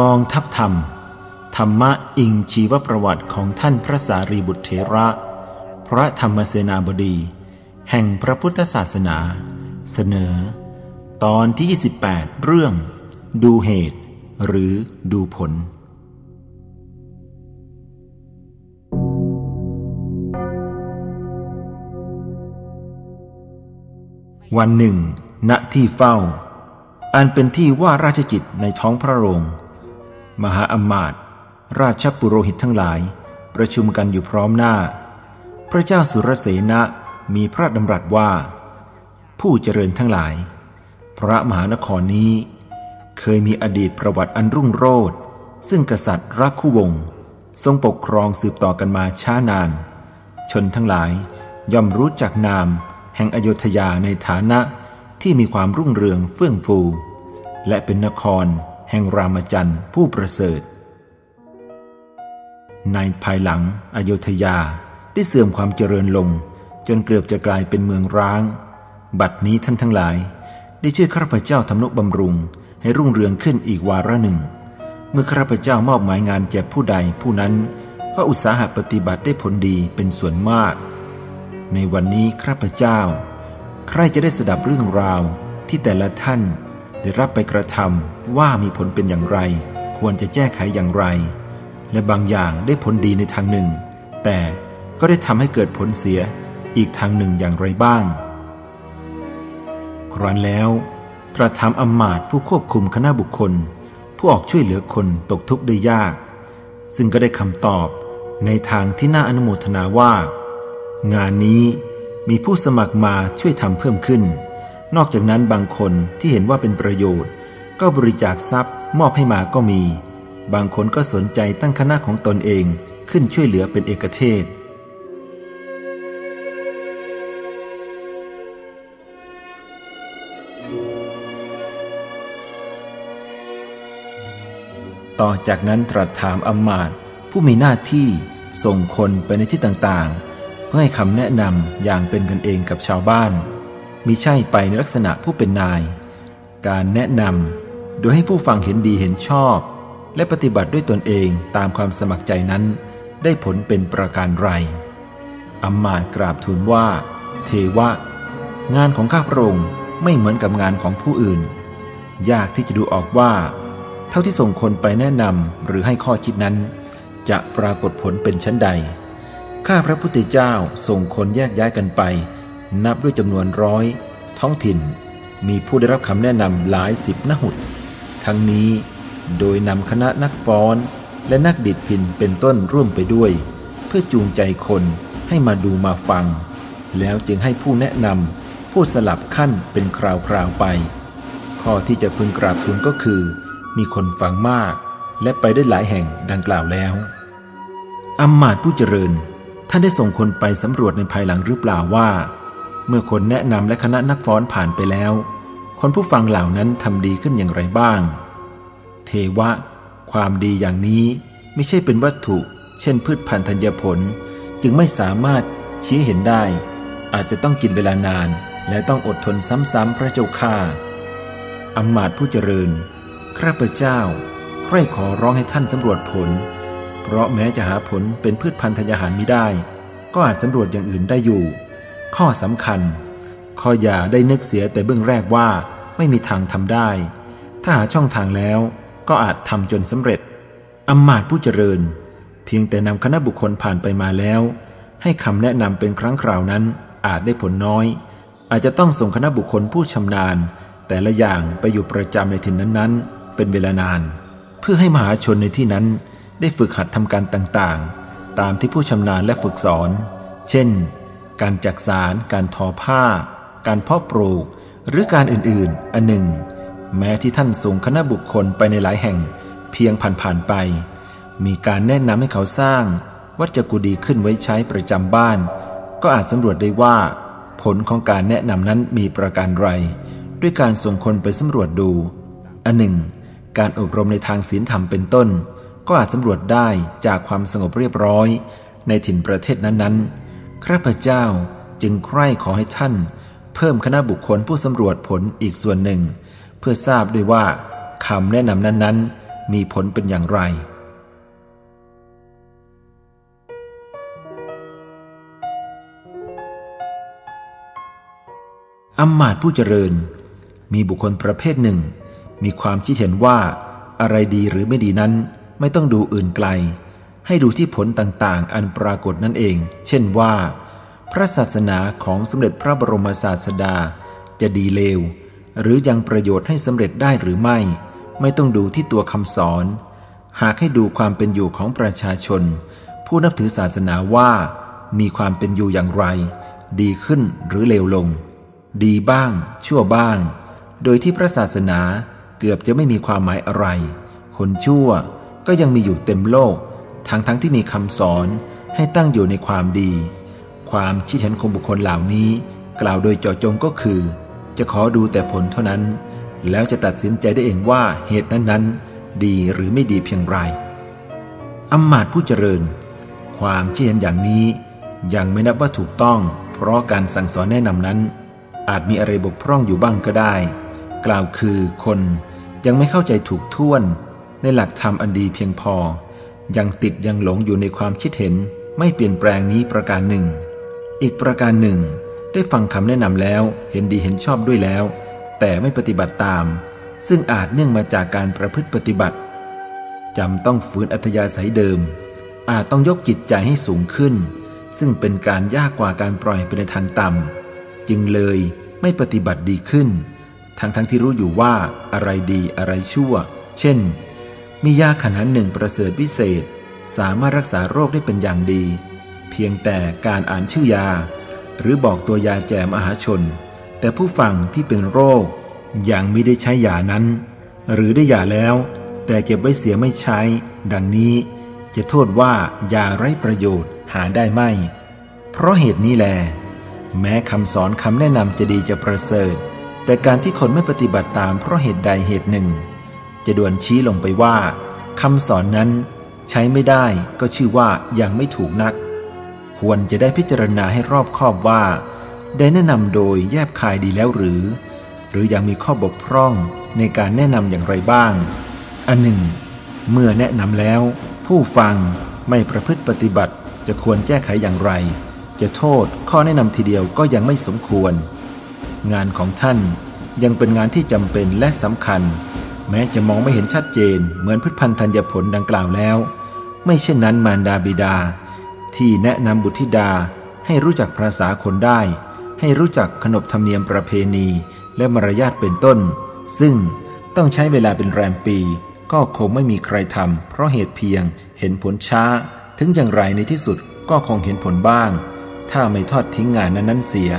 กองทัพธรรม ธรรมะอิงชีวประวัติของท่านพระสารีบุตรเถระ พระธรรมเสนาบดี แห่งพระพุทธศาสนา เสนอ ตอนที่ 28 เรื่อง ดูเหตุ หรือดูผล วันหนึ่ง ณที่เฝ้า อันเป็นที่ว่าราชกิจในท้องพระโรง มหาอมาตย์ราชปุโรหิตทั้งหลาย ประชุมกันอยู่พร้อมหน้า พระเจ้าสุรเสนะมีพระดำรัสว่า ผู้เจริญทั้งหลาย พระมหานครนี้ เคยมีอดีตประวัติอันรุ่งโรจน์ซึ่งกษัตริย์รักคู่วงศ์ทรงปกครองสืบต่อกันมาช้านาน ชนทั้งหลายย่อมรู้จักนาม แห่งอโยธยาในฐานะที่มีความรุ่งเรืองเฟื่องฟู และเป็นนคร แห่งรามจันทร์ผู้ประเสริฐ ในภายหลังอโยธยาได้เสื่อมความเจริญลง จนเกือบจะกลายเป็นเมืองร้าง บัดนี้ท่านทั้งหลาย ได้ช่วยข้าพเจ้าทำนุบำรุงให้รุ่งเรืองขึ้นอีกวาระหนึ่ง เมื่อข้าพเจ้ามอบหมายงานแก่ผู้ใดผู้นั้นก็อุตสาหะปฏิบัติได้ผลดีเป็นส่วนมาก ในวันนี้ข้าพเจ้า ใครจะได้สดับเรื่องราวที่แต่ละท่าน ได้รับไปกระทำว่ามีผลเป็นอย่างไร ควรจะแก้ไขอย่างไร และบางอย่างได้ผลดีในทางหนึ่ง แต่ก็ได้ทำให้เกิดผลเสียอีกทางหนึ่งอย่างไรบ้าง ครั้นแล้วตรัสถามอมาตผู้ควบคุมคณะบุคคล ผู้ออกช่วยเหลือคนตกทุกข์ได้ยาก ซึ่งก็ได้คำตอบในทางที่น่าอนุโมทนาว่า งานนี้มีผู้สมัครมาช่วยทำเพิ่มขึ้น นอกจากนั้นบางคนที่เห็นว่าเป็นประโยชน์ ก็บริจาคทรัพย์ มอบให้มาก็มี บางคนก็สนใจตั้งคณะของตนเองขึ้นช่วยเหลือเป็นเอกเทศ ต่อจากนั้นตรัสถามอำมาตย์ผู้มีหน้าที่ส่งคนไปในที่ต่างๆ เพื่อให้คำแนะนำอย่างเป็นกันเองกับชาวบ้าน มิใช่ไปในลักษณะผู้เป็นนาย การแนะนำโดยให้ผู้ฟังเห็นดีเห็นชอบ และปฏิบัติด้วยตนเองตามความสมัครใจนั้น ได้ผลเป็นประการไรอำมาตกราบทูลว่า เทวะ งานของข้าพระองค์ไม่เหมือนกับงานของผู้อื่น ยากที่จะดูออกว่า เท่าที่ส่งคนไปแนะนำหรือให้ข้อคิดนั้น จะปรากฏผลเป็นชั้นใด ข้าพระพุทธเจ้าส่งคนแยกย้ายกันไป นับด้วยจำนวนร้อย ท้องถิ่นมีผู้ได้รับคำแนะนำหลายสิบนหุดทั้งนี้โดยนำคณะนักฟ้อน และนักดิดพินเป็นต้นร่วมไปด้วย เพื่อจูงใจคนให้มาดูมาฟัง แล้วจึงให้ผู้แนะนำพูดสลับขั้นเป็นคราวๆไป ข้อที่จะพึงกราบทูลก็คือ มีคนฟังมาก และไปได้หลายแห่งดังกล่าวแล้วอัมมาตย์ผู้เจริญ ท่านได้ส่งคนไปสำรวจในภายหลังหรือเปล่าว่า เมื่อคนแนะนำและคณะนักฟ้อนผ่านไปแล้ว คนผู้ฟังเหล่านั้นทำดีขึ้นอย่างไรบ้าง เทวะ ความดีอย่างนี้ไม่ใช่เป็นวัตถุ เช่นพืชพันธุ์ธัญผล จึงไม่สามารถชี้เห็นได้ อาจจะต้องกินเวลานาน และต้องอดทนซ้ำๆพระเจ้าข้าอำมาตย์ผู้เจริญข้าพเจ้า ใคร่ขอร้องให้ท่านสำรวจผล เพราะแม้จะหาผลเป็นพืชพันธุ์ธัญญาหารไม่ได้ ก็อาจสำรวจอย่างอื่นได้อยู่ ข้อสำคัญข้ออย่าได้นึกเสียแต่เบื้องแรกว่าไม่มีทางทำได้ ถ้าหาช่องทางแล้วก็อาจทำจนสำเร็จอำมาตย์ผู้เจริญ เพียงแต่นำคณะบุคคลผ่านไปมาแล้ว ให้คำแนะนำเป็นครั้งคราวนั้นอาจได้ผลน้อย อาจจะต้องส่งคณะบุคคลผู้ชำนาญ แต่ละอย่างไปอยู่ประจำในถิ่นนั้นๆ เป็นเวลานาน เพื่อให้มหาชนในที่นั้นได้ฝึกหัดทำการต่างๆ ตามที่ผู้ชำนาญและฝึกสอน เช่น การจักสาร การทอผ้า การเพาะปลูก หรือการอื่นๆ อันหนึ่ง แม้ที่ท่านส่งคณะบุคคลไปในหลายแห่ง เพียงผ่านๆไป มีการแนะนำให้เขาสร้าง วัจกุดีขึ้นไว้ใช้ประจำบ้าน ก็อาจสำรวจได้ว่า ผลของการแนะนำนั้นมีประการไร ด้วยการส่งคนไปสำรวจดู อันหนึ่ง การอบรมในทางศีลธรรมเป็นต้น ก็อาจสำรวจได้จากความสงบเรียบร้อย ในถิ่นประเทศนั้นๆ ข้าพเจ้าจึงใคร่ขอให้ท่าน เพิ่มคณะบุคคลผู้สำรวจผลอีกส่วนหนึ่ง เพื่อทราบด้วยว่าคำแนะนำนั้นๆ มีผลเป็นอย่างไร อัมมาตผู้เจริญ มีบุคคลประเภทหนึ่ง มีความคิดเห็นว่าอะไรดีหรือไม่ดีนั้นไม่ต้องดูอื่นไกล ให้ดูที่ผลต่างๆ อันปรากฏนั่นเอง เช่นว่า พระศาสนาของสมเด็จพระบรมศาสดา จะดีเลว หรือยังประโยชน์ให้สำเร็จได้หรือไม่ ไม่ต้องดูที่ตัวคำสอน หากให้ดูความเป็นอยู่ของประชาชน ผู้นับถือศาสนาว่า มีความเป็นอยู่อย่างไร ดีขึ้นหรือเลวลง ดีบ้าง ชั่วบ้าง โดยที่พระศาสนาเกือบจะไม่มีความหมายอะไร คนชั่วก็ยังมีอยู่เต็มโลก ทั้งทั้งที่มีคำสอนให้ตั้งอยู่ในความดี ความคิดเห็นของบุคคลเหล่านี้ กล่าวโดยเจาะจงก็คือ จะขอดูแต่ผลเท่านั้น แล้วจะตัดสินใจได้เองว่าเหตุนั้นๆ ดีหรือไม่ดีเพียงไรอำมาตย์ผู้เจริญ ความคิดเห็นอย่างนี้ ยังไม่นับว่าถูกต้อง เพราะการสั่งสอนแนะนำนั้น อาจมีอะไรบกพร่องอยู่บ้างก็ได้ กล่าวคือคนยังไม่เข้าใจถูกท่วนในหลักธรรมอันดีเพียงพอ ยังติดยังหลงอยู่ในความคิดเห็นไม่เปลี่ยนแปลงนี้ประการหนึ่ง อีกประการหนึ่ง ได้ฟังคำแนะนำแล้วเห็นดีเห็นชอบด้วยแล้ว แต่ไม่ปฏิบัติตาม ซึ่งอาจเนื่องมาจากการประพฤติปฏิบัติจำต้องฝืนอัธยาศัยเดิม อาจต้องยกจิตใจให้สูงขึ้น ซึ่งเป็นการยากกว่าการปล่อยไปในทางต่ำจึงเลยไม่ปฏิบัติดีขึ้น ทั้งทั้งที่รู้อยู่ว่าอะไรดีอะไรชั่ว เช่น มียาขนาดหนึ่งประเสริฐวิเศษ สามารถรักษาโรคได้เป็นอย่างดี เพียงแต่การอ่านชื่อยา หรือบอกตัวยาแจมอาหาชน แต่ผู้ฟังที่เป็นโรคยังไม่ได้ใช้ยานั้น หรือได้ยาแล้ว แต่เก็บไว้เสียไม่ใช้ ดังนี้ จะโทษว่ายาไร้ประโยชน์หาได้ไม่ เพราะเหตุนี้แล แม้คำสอนคำแนะนำจะดีจะประเสริฐ แต่การที่คนไม่ปฏิบัติตามเพราะเหตุใดเหตุหนึ่ง จะด่วนชี้ลงไปว่าคำสอนนั้นใช้ไม่ได้ก็ชื่อว่ายังไม่ถูกนัก ควรจะได้พิจารณาให้รอบคอบว่า ได้แนะนำโดยแยบคายดีแล้วหรือ หรือยังมีข้อบกพร่องในการแนะนำอย่างไรบ้าง อันหนึ่ง เมื่อแนะนำแล้ว ผู้ฟังไม่ประพฤติปฏิบัติจะควรแก้ไขอย่างไร จะโทษข้อแนะนำทีเดียวก็ยังไม่สมควร งานของท่านยังเป็นงานที่จำเป็นและสำคัญ แม้จะมองไม่เห็นชัดเจน เหมือนพืชพันธุ์ธัญผลดังกล่าวแล้ว ไม่เช่นนั้นมารดาบิดา ที่แนะนำบุตรธิดาให้รู้จักภาษาคนได้ ให้รู้จักขนบธรรมเนียมประเพณี และมารยาทเป็นต้น ซึ่งต้องใช้เวลาเป็นแรมปี ก็คงไม่มีใครทำเพราะเหตุเพียงเห็นผลช้า ถึงอย่างไรในที่สุดก็คงเห็นผลบ้าง ถ้าไม่ทอดทิ้งงานนั้นนั้นเสีย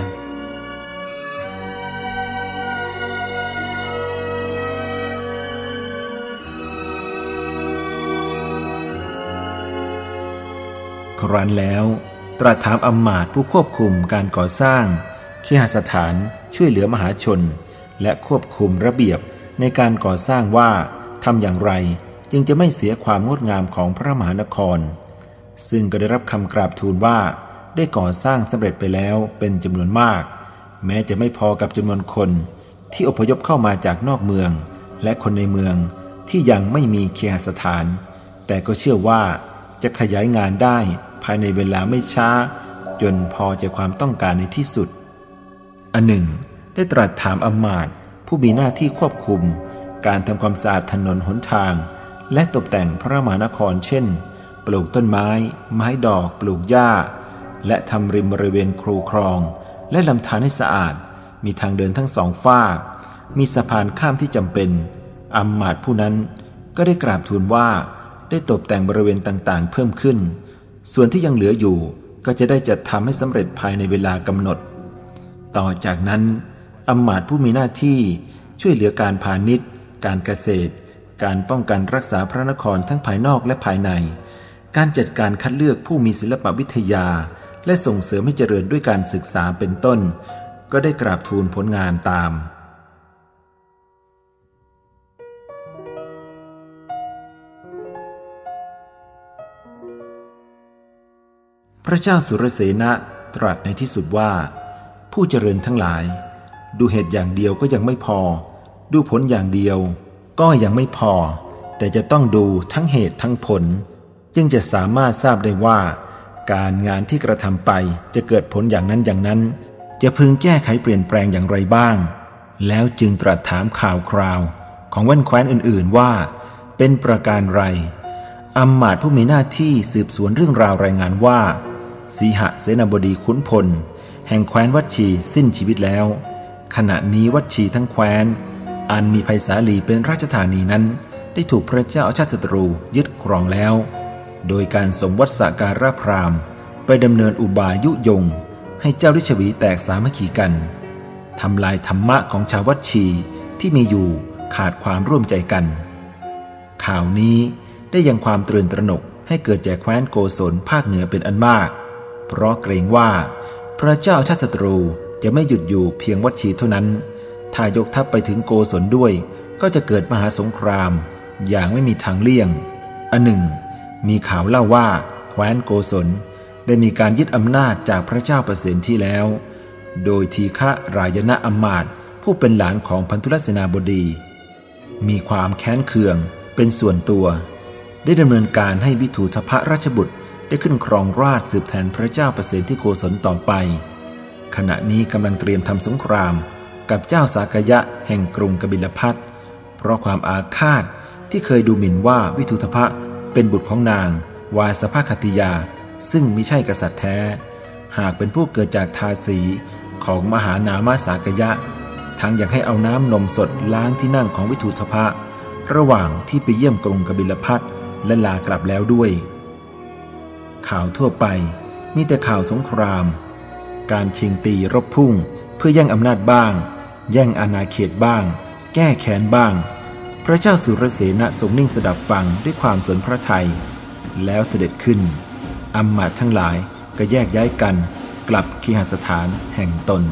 ครันแล้ว ตรัสถามอำมาตย์ผู้ควบคุมการก่อสร้างขีหสถานช่วยเหลือมหาชน และควบคุมระเบียบในการก่อสร้างว่าทำอย่างไรจึงจะไม่เสียความงดงามของพระมหานคร ซึ่งก็ได้รับคำกราบทูลว่า ได้ก่อสร้างสำเร็จไปแล้วเป็นจำนวนมาก แม้จะไม่พอกับจำนวนคน ที่อพยพเข้ามาจากนอกเมือง และคนในเมืองที่ยังไม่มีเคหสถาน แต่ก็เชื่อว่าจะขยายงานได้ ภายในเวลาไม่ช้า จนพอจะความต้องการในที่สุด อันหนึ่ง ได้ตรัสถามอมาตผู้มีหน้าที่ควบคุม การทำความสะอาดถนนหนทาง และตกแต่งพระมหานครเช่น ปลูกต้นไม้ ไม้ดอกปลูกหญ้า และทำริมบริเวณครูครอง และลำธารให้สะอาด มีทางเดินทั้งสองฝากมีสะพานข้ามที่จำเป็นอัมมาดผู้นั้นก็ได้กราบทูลว่าได้ตกแต่งบริเวณต่างๆ เพิ่มขึ้น ส่วนที่ยังเหลืออยู่ก็จะได้จัดทำให้สำเร็จภายในเวลากำหนด ต่อจากนั้นอัมมาดผู้มีหน้าที่ช่วยเหลือการพาณิชย์ การเกษตร การป้องกันรักษาพระนครทั้งภายนอกและภายใน การจัดการคัดเลือกผู้มีศิลปวิทยา และส่งเสริมให้เจริญด้วยการศึกษาเป็นต้น ก็ได้กราบทูลผลงานตาม พระเจ้าสุรเสนะตรัสในที่สุดว่า ผู้เจริญทั้งหลาย ดูเหตุอย่างเดียวก็ยังไม่พอ ดูผลอย่างเดียว ก็ยังไม่พอ แต่จะต้องดูทั้งเหตุทั้งผล จึงจะสามารถทราบได้ว่า การงานที่กระทำไปจะเกิดผลอย่างนั้นอย่างนั้น จะพึงแก้ไขเปลี่ยนแปลงอย่างไรบ้าง แล้วจึงตรัสถามข่าวคราว ของแว่นแคว้นอื่น ๆว่า เป็นประการไรอัมมาตผู้มีหน้าที่สืบสวนเรื่องราวรายงานว่า สีหะเสนาบดีขุนพล แห่งแคว้นวัชีสิ้นชีวิตแล้ว ขณะนี้วัชีทั้งแคว้น อันมีภัยสาลีเป็นราชธานีนั้น ได้ถูกพระเจ้าชาติศัตรูยึดครองแล้ว โดยการสมวัตสการะพรามไปดำเนินอุบายยุยง ให้เจ้าริชวีแตกสามัคคีกันทำลายธรรมะของชาววัชีที่มีอยู่ขาดความร่วมใจกัน ข่าวนี้ได้ยังความตื่นตระหนกให้เกิดแก่แคว้นโกศลภาคเหนือเป็นอันมาก เพราะเกรงว่า พระเจ้าชาติศัตรูจะไม่หยุดอยู่เพียงวัดชีเท่านั้น ถ้ายกทัพไปถึงโกศลด้วย ก็จะเกิดมหาสงคราม อย่างไม่มีทางเลี่ยง อันหนึ่ง มีข่าวเล่าว่าแคว้นโกศลได้มีการยึดอำนาจจากพระเจ้าประสิทที่แล้ว โดยทีฆะรายณะอมาตผู้เป็นหลานของพันธุรสนาบดี มีความแค้นเคืองเป็นส่วนตัว ได้ดำเนินการให้วิถูทพระราชบุตร ได้ขึ้นครองราชสืบแทนพระเจ้าประเสนที่โกศลต่อไป ขณะนี้กำลังเตรียมทำสงคราม กับเจ้าสากยะแห่งกรุงกบิลพัทเพราะความอาฆาตที่เคยดูหมิ่นว่าวิทุทพะเป็นบุตรของนาง วาสภคติยา ซึ่งไมิใช่กษัตริย์แท้ หากเป็นผู้เกิดจากทาสีของมหานามาสากยะ ทั้งยังให้เอาน้ำนมสดล้างที่นั่งของวิทุทพะ ระหว่างที่ไปเยี่ยมกรุงกบิลพัทและลากลับแล้วด้วย ข่าวทั่วไปมีแต่ข่าวสงคราม การชิงตีรบพุ่งเพื่อแย่งอำนาจบ้าง แย่งอาณาเขตบ้าง แก้แค้นบ้าง พระเจ้าสุรเสนทรงนิ่งสดับฟังด้วยความสนพระทัยแล้วเสด็จขึ้นอัมมาตทั้งหลายก็แยกย้ายกัน กลับคีหสถานแห่งตน